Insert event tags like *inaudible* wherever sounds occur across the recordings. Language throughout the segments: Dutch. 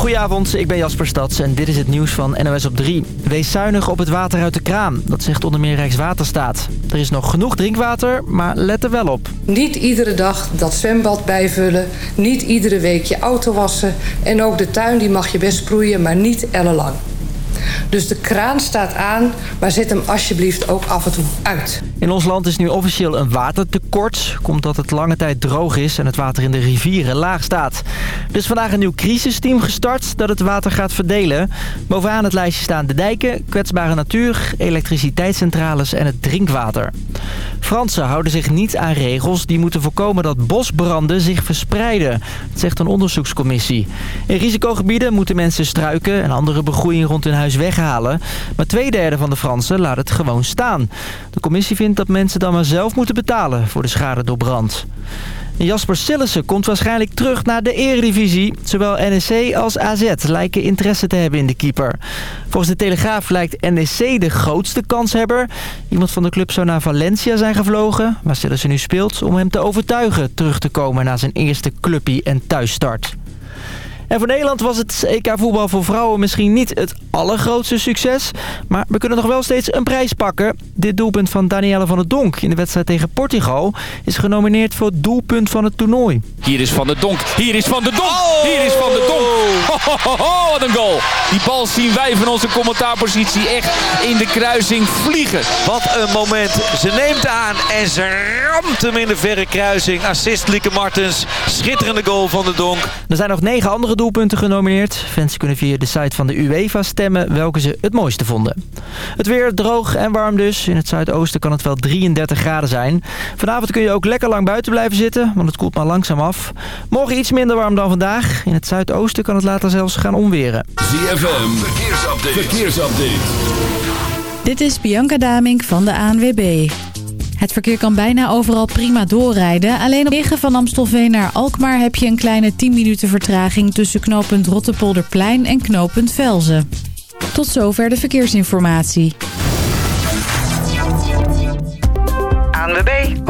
Goedenavond, ik ben Jasper Stads en dit is het nieuws van NOS op 3. Wees zuinig op het water uit de kraan, dat zegt onder meer Rijkswaterstaat. Er is nog genoeg drinkwater, maar let er wel op. Niet iedere dag dat zwembad bijvullen, niet iedere week je auto wassen... en ook de tuin die mag je best sproeien, maar niet ellenlang. Dus de kraan staat aan, maar zet hem alsjeblieft ook af en toe uit. In ons land is nu officieel een watertekort. Komt dat het lange tijd droog is en het water in de rivieren laag staat. Dus vandaag een nieuw crisisteam gestart dat het water gaat verdelen. Bovenaan het lijstje staan de dijken, kwetsbare natuur, elektriciteitscentrales en het drinkwater. Fransen houden zich niet aan regels die moeten voorkomen dat bosbranden zich verspreiden. Dat zegt een onderzoekscommissie. In risicogebieden moeten mensen struiken en andere begroeiing rond hun huis weghalen. Maar twee derde van de Fransen laat het gewoon staan. De commissie vindt dat mensen dan maar zelf moeten betalen voor de schade door brand. Jasper Sillissen komt waarschijnlijk terug naar de eredivisie. Zowel NEC als AZ lijken interesse te hebben in de keeper. Volgens de Telegraaf lijkt NEC de grootste kanshebber. Iemand van de club zou naar Valencia zijn gevlogen... waar Sillissen nu speelt om hem te overtuigen terug te komen... na zijn eerste clubpie en thuisstart. En voor Nederland was het EK voetbal voor vrouwen misschien niet het allergrootste succes. Maar we kunnen nog wel steeds een prijs pakken. Dit doelpunt van Danielle van der Donk in de wedstrijd tegen Portugal... is genomineerd voor het doelpunt van het toernooi. Hier is Van der Donk, hier is Van der Donk, hier is Van der Donk. Ho, ho, ho, wat een goal. Die bal zien wij van onze commentaarpositie echt in de kruising vliegen. Wat een moment. Ze neemt aan en ze ramt hem in de verre kruising. Assist Lieke Martens. Schitterende goal van de Donk. Er zijn nog negen andere doelpunten genomineerd. Fans kunnen via de site van de UEFA stemmen welke ze het mooiste vonden. Het weer droog en warm dus. In het zuidoosten kan het wel 33 graden zijn. Vanavond kun je ook lekker lang buiten blijven zitten, want het koelt maar langzaam af. Morgen iets minder warm dan vandaag. In het zuidoosten kan het later zelfs gaan omweren. ZFM, verkeersupdate. verkeersupdate. Dit is Bianca Damink van de ANWB. Het verkeer kan bijna overal prima doorrijden. Alleen op wegen van Amstelveen naar Alkmaar heb je een kleine 10 minuten vertraging... tussen knooppunt Rottepolderplein en knooppunt Velzen. Tot zover de verkeersinformatie. ANWB, hoe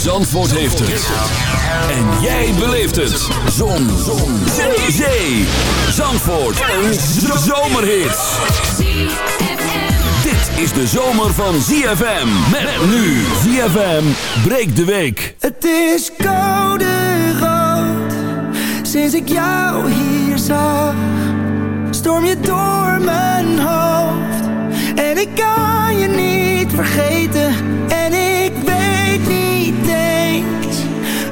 Zandvoort heeft het. En jij beleeft het. Zon. Zon. Zee. Zee. Zandvoort. Een zomerhit. Dit is de zomer van ZFM. Met nu ZFM breekt de week. Het is koude rood. Sinds ik jou hier zag. Storm je door mijn hoofd. En ik kan je niet vergeten. En ik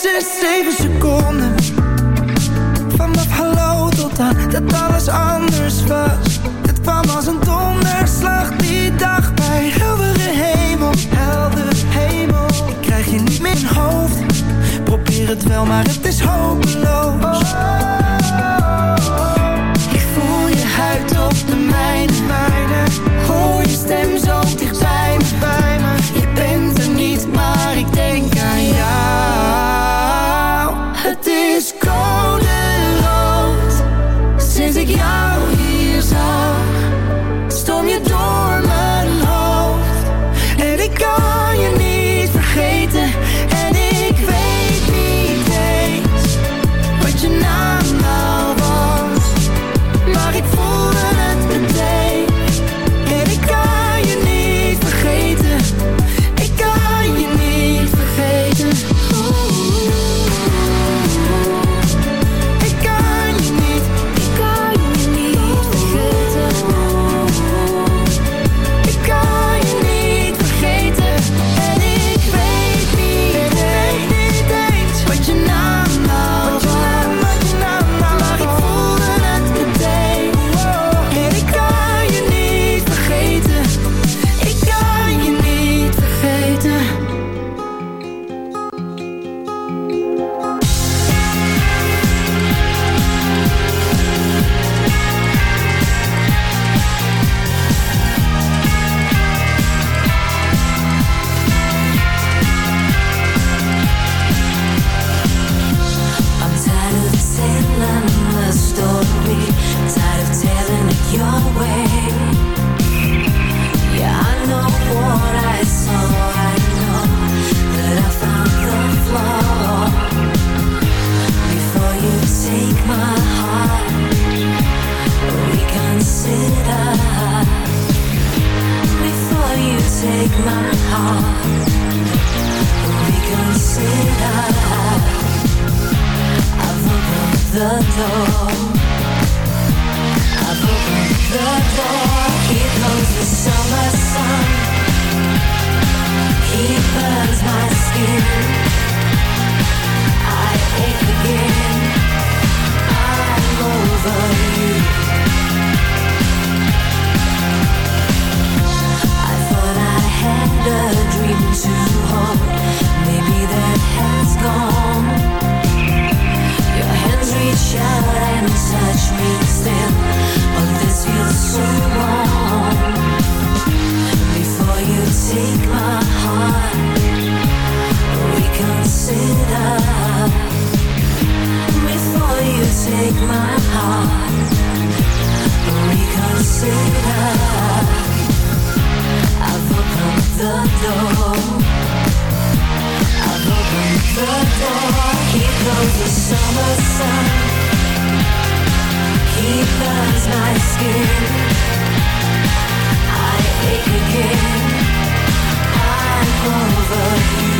4, 5, 6, 7 seconden. Vanaf hallo tot aan dat alles anders was. Het kwam als een donderslag die dag bij heldere hemel. Heldere hemel. Ik krijg je niet meer in hoofd. Probeer het wel, maar het is hopeloos. Before you take my heart, reconsider. I've the door. I've the door. The summer sun. He burns my skin. I ache again. I'm over you.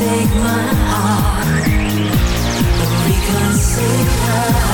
take my heart, reconsider.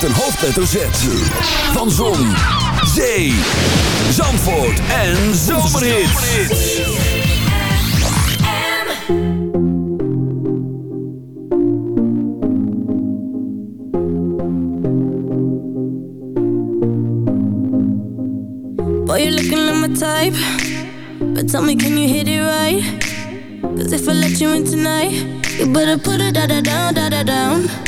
Met een hoofdletter Z. Van Zon, Zee, Zandvoort en Zomerhits. Boy, you're looking like my type. But tell me, can you hit it right? Cause if I let you in tonight, you better put it da da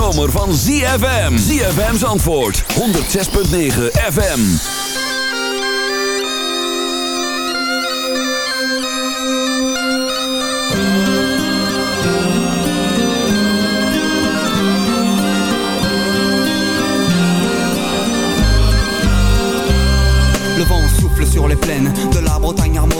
Zomer van ZFM. ZFM's antwoord 106.9 FM. Le vent souffle sur les plaines de la Bretagne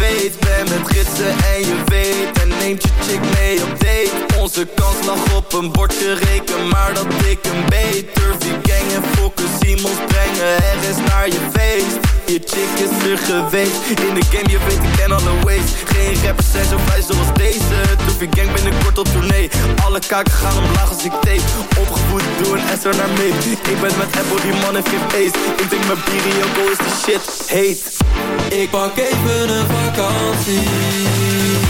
bezweet Ben met gidsen en je weet neemt je chick mee op date. Onze kans lag op een bordje reken Maar dat ik een je gang en fokken Simons brengen Er is naar je feest. Je chick is er geweest In de game je weet ik ken alle ways. Geen rappers zijn zo vrij zoals deze Durf je gang binnenkort op tournee. Alle kaken gaan omlaag als ik tape Opgevoed door een SR naar mee. Ik ben met Apple die man heeft geen feest Ik drink mijn bier is de shit heet. Ik pak even een vakantie.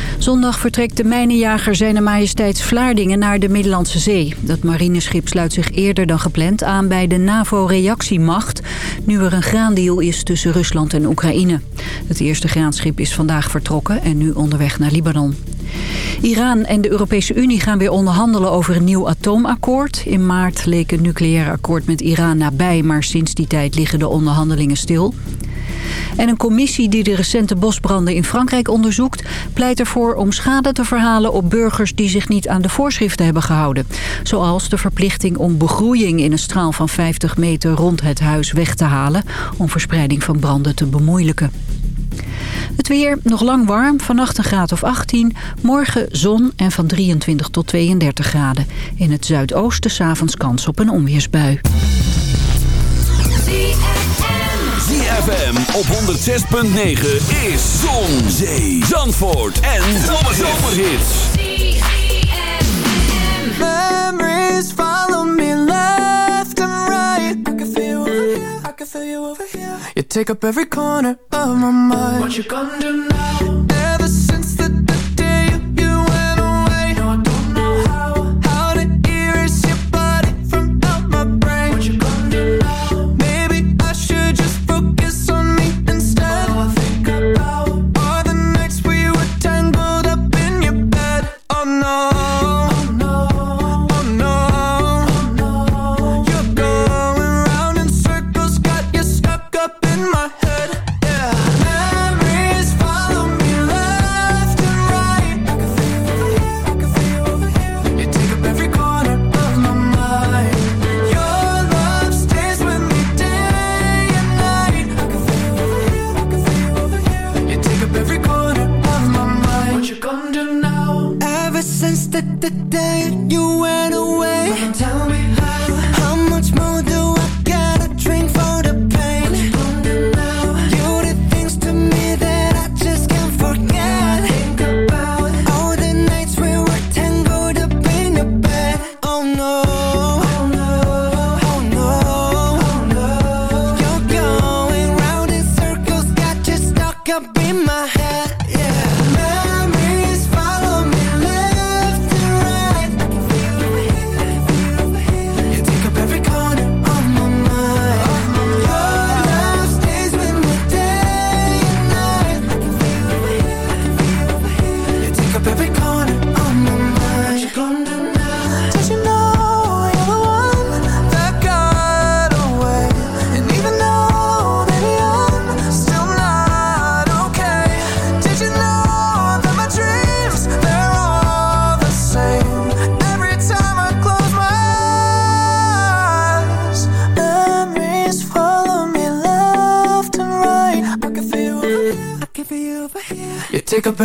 Zondag vertrekt de mijnenjager Zijne Majesteits Vlaardingen naar de Middellandse Zee. Dat marineschip sluit zich eerder dan gepland aan bij de NAVO-reactiemacht... nu er een graandeal is tussen Rusland en Oekraïne. Het eerste graanschip is vandaag vertrokken en nu onderweg naar Libanon. Iran en de Europese Unie gaan weer onderhandelen over een nieuw atoomakkoord. In maart leek een nucleair akkoord met Iran nabij, maar sinds die tijd liggen de onderhandelingen stil. En een commissie die de recente bosbranden in Frankrijk onderzoekt... pleit ervoor om schade te verhalen op burgers die zich niet aan de voorschriften hebben gehouden. Zoals de verplichting om begroeiing in een straal van 50 meter rond het huis weg te halen... om verspreiding van branden te bemoeilijken. Het weer nog lang warm, vannacht een graad of 18. Morgen zon en van 23 tot 32 graden. In het zuidoosten s'avonds kans op een onweersbui. ZFM op 106.9 is Zon, Zee, Zandvoort en Zomerhits. Memories follow me left and right. I can feel you over here, I can feel you over here. You take up every corner of my mind. What you gonna do now?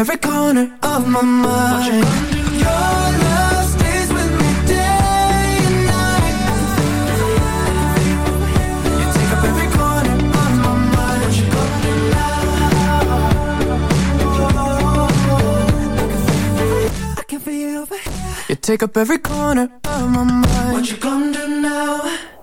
every corner of my mind you Your love stays with me day and night You take up every corner of my mind What you gonna do now? I can feel you over here You take up every corner of my mind What you gonna do now?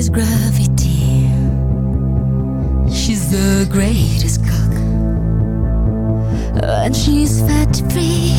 always gravity. She's the greatest cook, and she's fat free.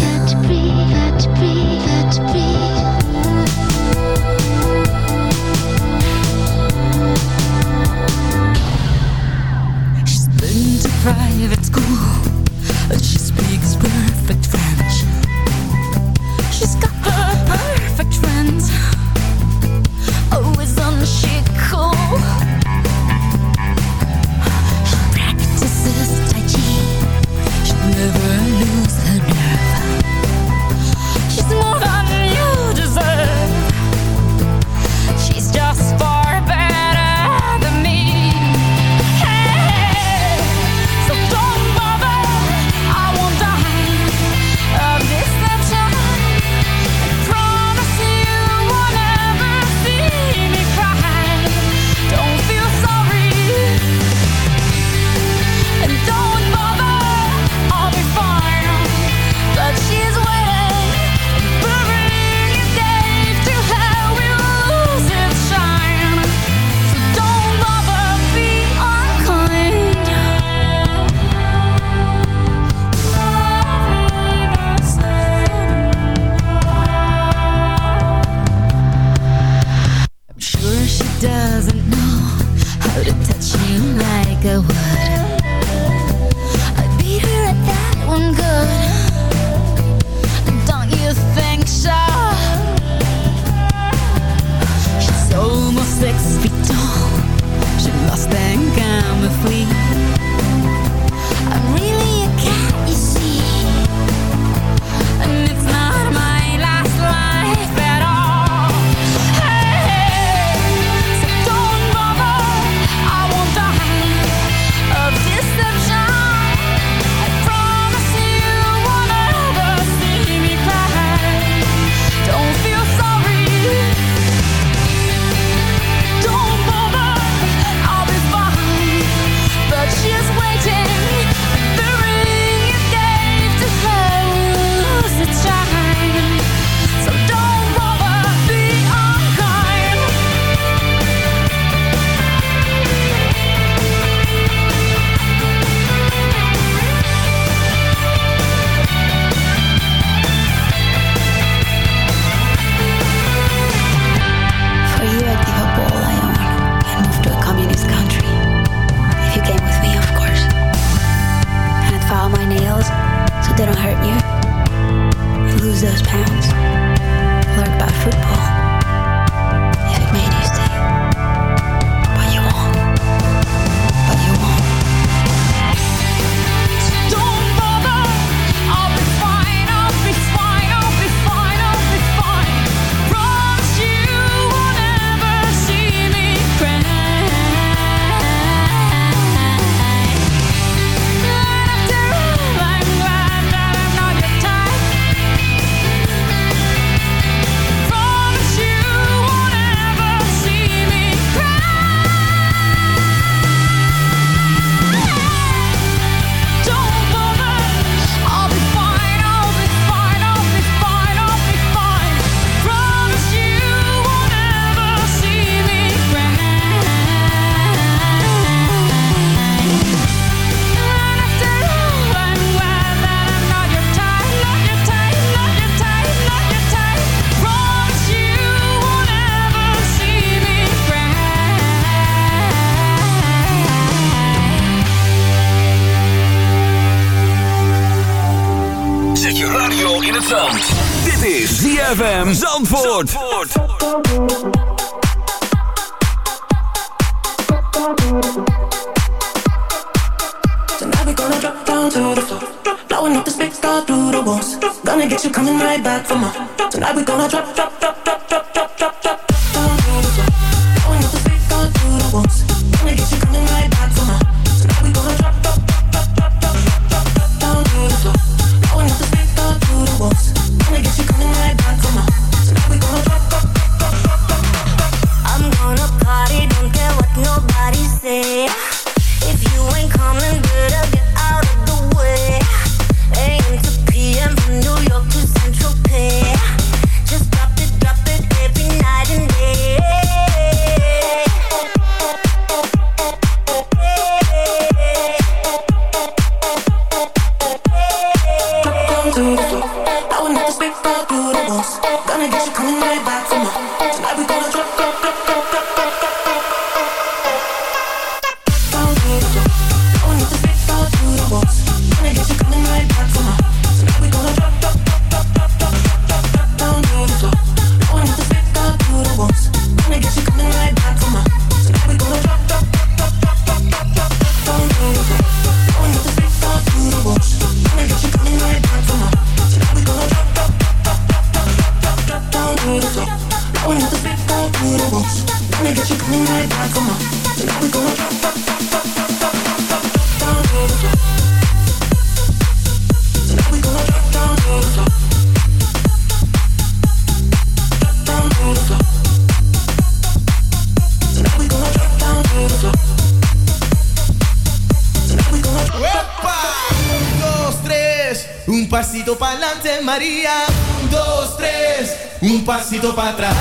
Pasito para atrás.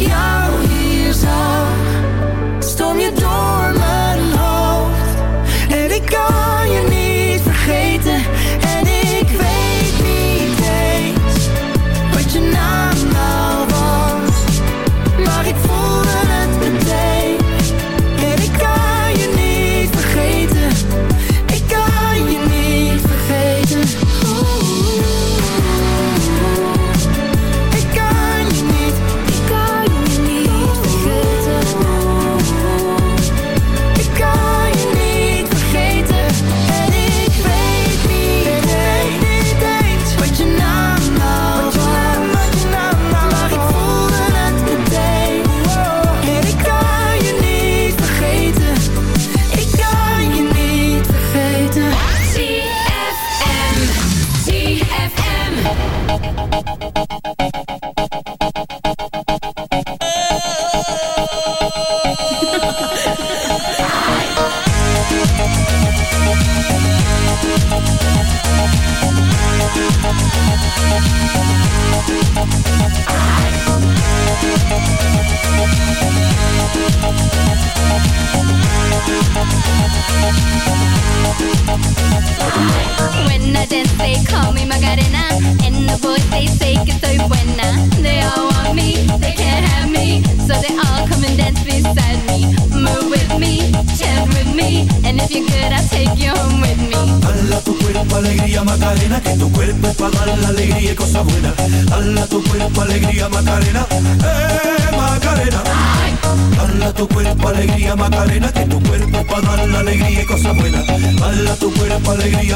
Ik jou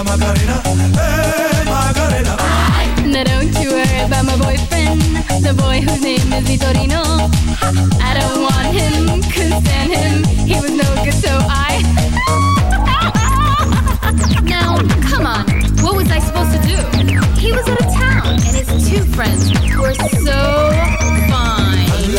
Macarena, eh Macarena. Now don't you worry about my boyfriend The boy whose name is Vitorino I don't want him, couldn't stand him He was no good so I *laughs* Now, come on. What was I supposed to do? He was out of town, and his two friends were.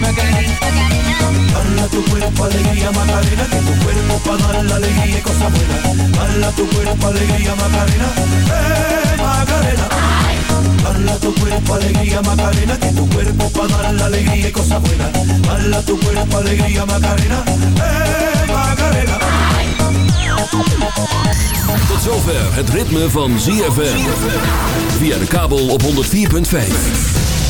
Macarena. Bala tu cuerpo, alegría, Macarena, que tu cuerpo pa dar la alegría y cosas buenas. Bala tu cuerpo, alegría, Macarena, eh, Macarena. Bala tu cuerpo, alegría, Macarena, que tu cuerpo pa dar la alegría y cosas buenas. Bala tu cuerpo, alegría, Macarena, eh, Macarena. Tot zover het ritme van ZFM. Via de kabel op 104.5.